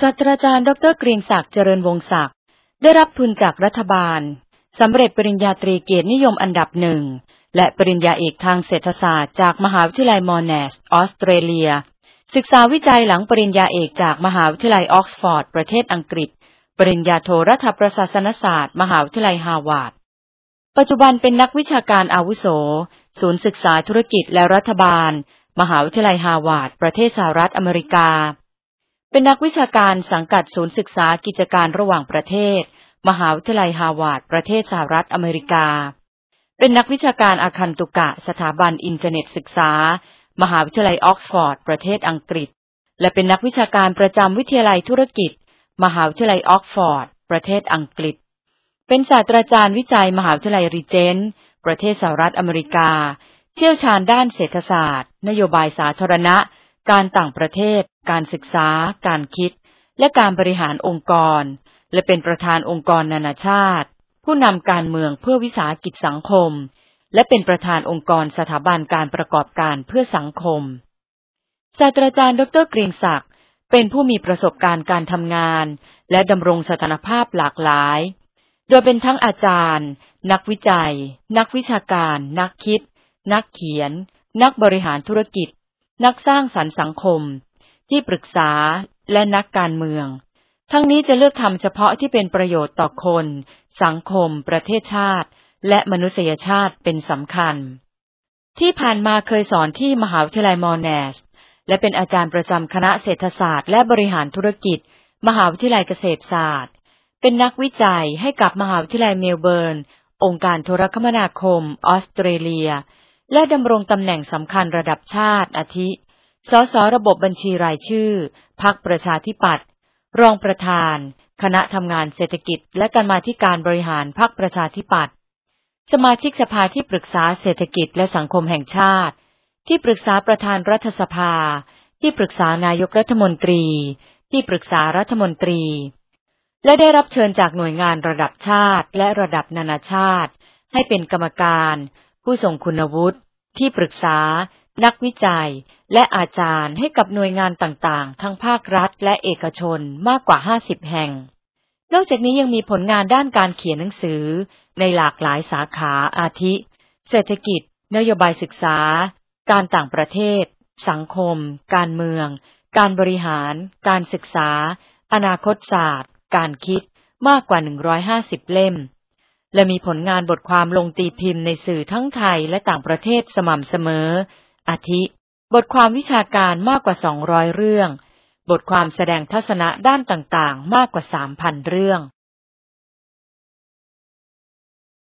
ศาสตราจารย์ดรเกรียงศักดิ์เจริญวงศักดิ์ได้รับทุนจากรัฐบาลสำเร็จปริญญาตรีเกียรตินิยมอันดับหนึ่งและปริญญาเอกทางเศรษฐศาสตร์จากมหาวิทยาลัยมอร์แนสออสเตรเลีย ศึกษาวิจัยหลังปริญญาเอกจากมหาวิทยาลัยออกซ์ฟอร์ด ประเทศอังกฤษ ปริญญาโทรัฐประศาสนศาสตร์ มหาวิทยาลัยฮาร์วาร์ดปัจจุบันเป็นนักวิชาการอาวุโส ศูนย์ศึกษาธุรกิจและรัฐบาล มหาวิทยาลัยฮาร์วาร์ดประเทศสหรัฐอเมริกา เป็นนักวิชาการสังกัดศูนย์ศึกษากิจการระหว่างประเทศ มหาวิทยาลัยฮาร์วาร์ดประเทศสหรัฐอเมริกา เป็นนักวิชาการอาคันตุกะสถาบันอินเทอร์เน็ตศึกษา มหาวิทยาลัยออกซ์ฟอร์ด ประเทศอังกฤษ และเป็นนักวิชาการประจำวิทยาลัยธุรกิจ มหาวิทยาลัยออกซ์ฟอร์ด ประเทศอังกฤษ เป็นศาสตราจารย์วิจัยมหาวิทยาลัยรีเจนต์ประเทศสหรัฐอเมริกา เชี่ยวชาญด้านเศรษฐศาสตร์ นโยบายสาธารณะ การต่างประเทศ การศึกษา การคิด และการบริหารองค์กร และเป็นประธานองค์กรนานาชาติ ผู้นำการเมืองเพื่อวิสาหกิจสังคม และเป็นประธานองค์กรสถาบันการประกอบการเพื่อสังคม ศาสตราจารย์ ดรเกรียงศักดิ์เป็นผู้มีประสบการณ์การทำงาน และดำรงสถานภาพหลากหลาย โดยเป็นทั้งอาจารย์ นักวิจัย นักวิชาการ นักคิด นักเขียน นักบริหารธุรกิจ นักสร้างสรรค์สังคม ที่ปรึกษาและนักการเมือง ทั้งนี้จะเลือกทำเฉพาะที่เป็นประโยชน์ต่อคน สังคม ประเทศชาติ และมนุษยชาติเป็นสำคัญ ที่ผ่านมาเคยสอนที่มหาวิทยาลัยมอร์แนส และเป็นอาจารย์ประจำคณะเศรษฐศาสตร์และบริหารธุรกิจ มหาวิทยาลัยเกษตรศาสตร์ เป็นนักวิจัยให้กับมหาวิทยาลัยเมลเบิร์น องค์การโทรคมนาคม ออสเตรเลีย และดำรงตำแหน่งสำคัญระดับชาติ อาทิ สสระบบบัญชีรายชื่อ พักประชาธิปัตย์รองประธาน คณะทำงานเศรษฐกิจ และการมาธิการบริหารพักประชาธิปัตย์สมาชิกสภาที่ปรึกษาเศรษฐกิจและสังคมแห่งชาติ ที่ปรึกษาประธานรัฐสภา ที่ปรึกษานายกรัฐมนตรี ที่ปรึกษารัฐมนตรี และได้รับเชิญจากหน่วยงานระดับชาติและระดับนานาชาติ ให้เป็นกรรมการ ผู้ทรงคุณวุฒิ ที่ปรึกษา นักวิจัย และอาจารย์ให้กับหน่วยงานต่างๆ ทั้งภาครัฐและเอกชนมากกว่า 50 แห่ง นอกจากนี้ยังมีผลงานด้านการเขียนหนังสือ ในหลากหลายสาขาอาทิ เศรษฐกิจ นโยบายศึกษา การต่างประเทศ สังคม การเมือง การบริหาร การศึกษา อนาคตศาสตร์ การคิด มากกว่า 150 เล่ม และมีผลงานบทความลงตีพิมพ์ในสื่อทั้งไทยและต่างประเทศสม่ำเสมอ อาทิ บทความวิชาการมากกว่า 200 เรื่อง บทความแสดงทัศนะด้านต่างๆ มากกว่า 3,000 เรื่อง